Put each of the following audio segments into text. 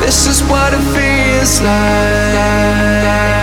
This is what it feels like.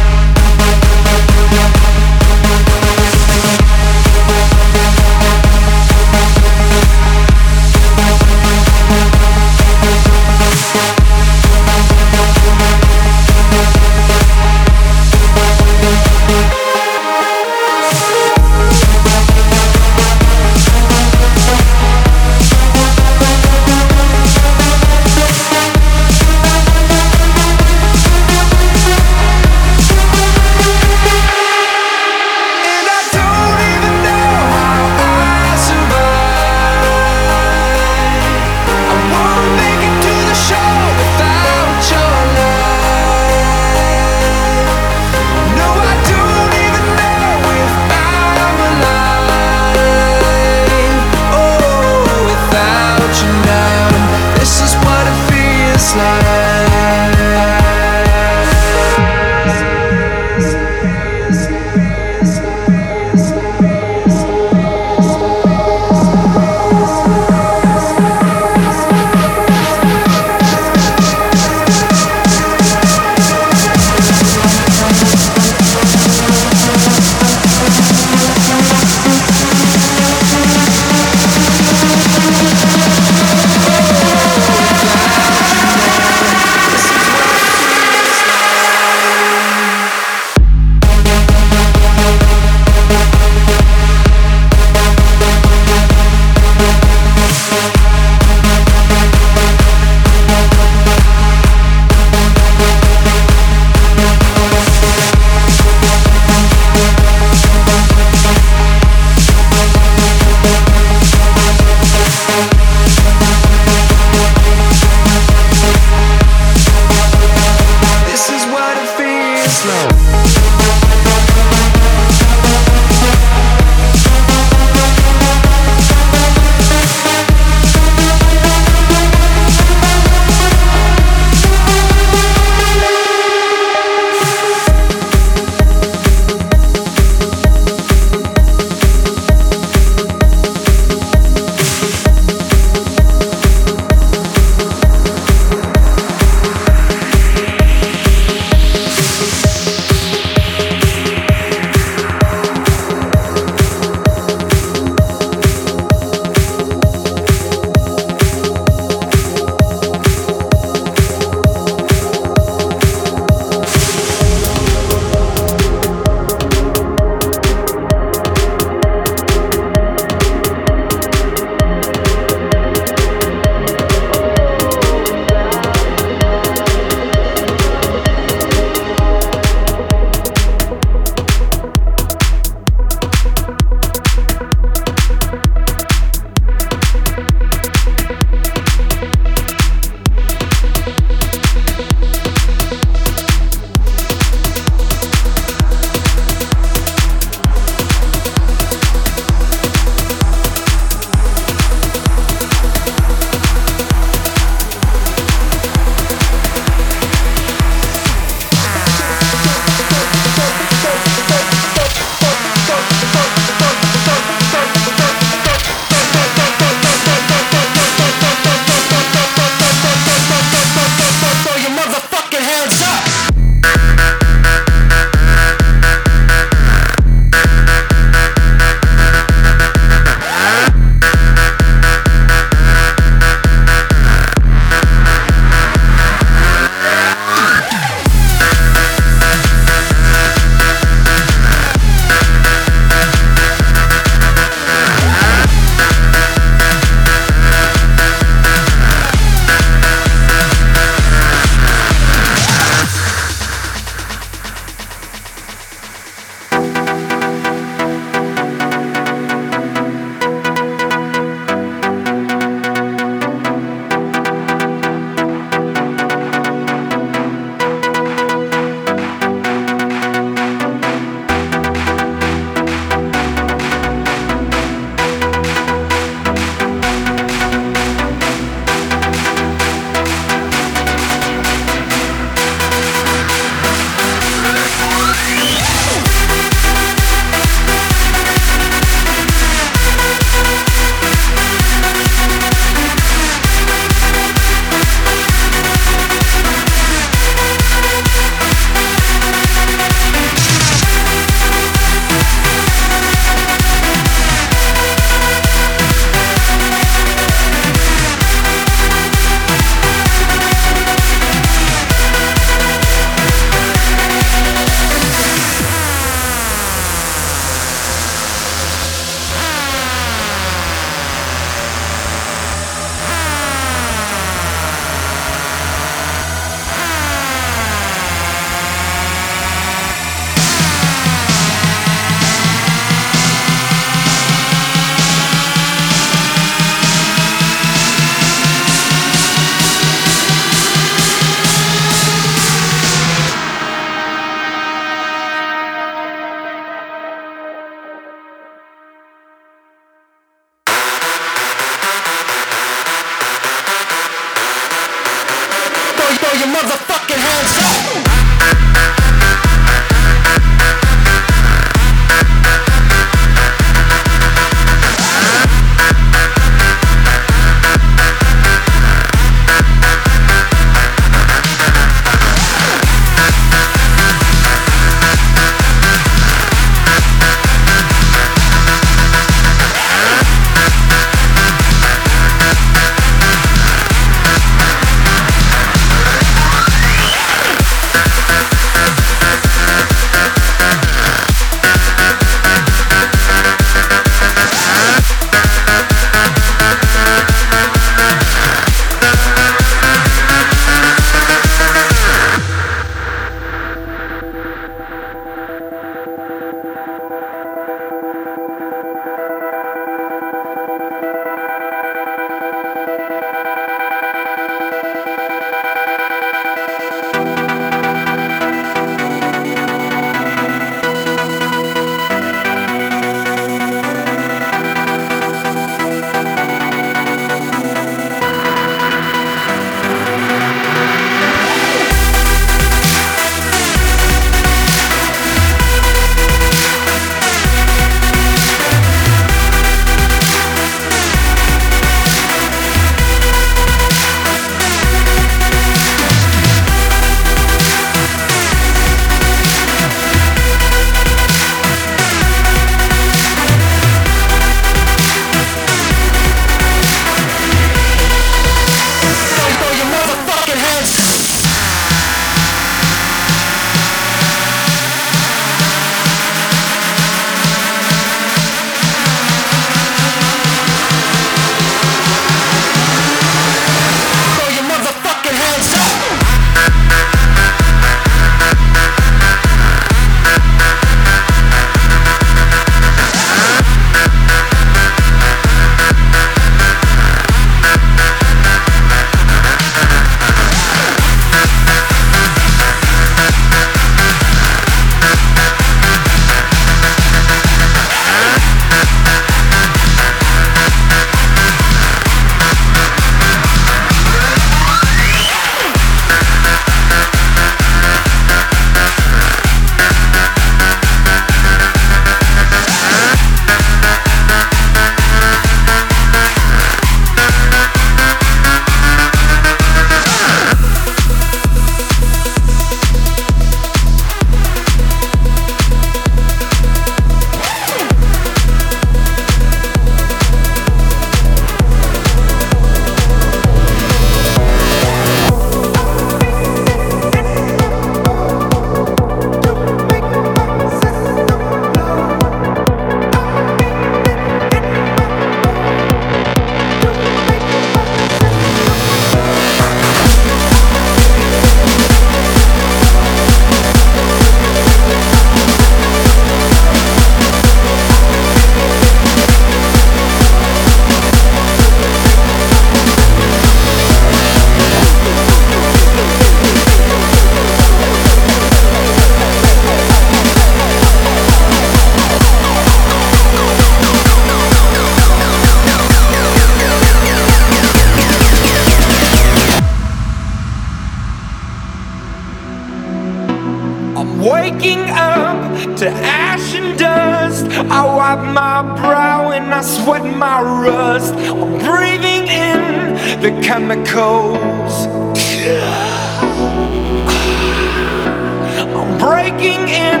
breaking in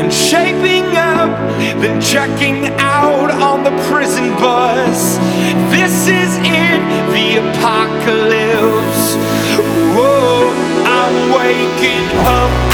and shaping up, then checking out on the prison bus. This is it, the apocalypse. Whoa, I'm waking up.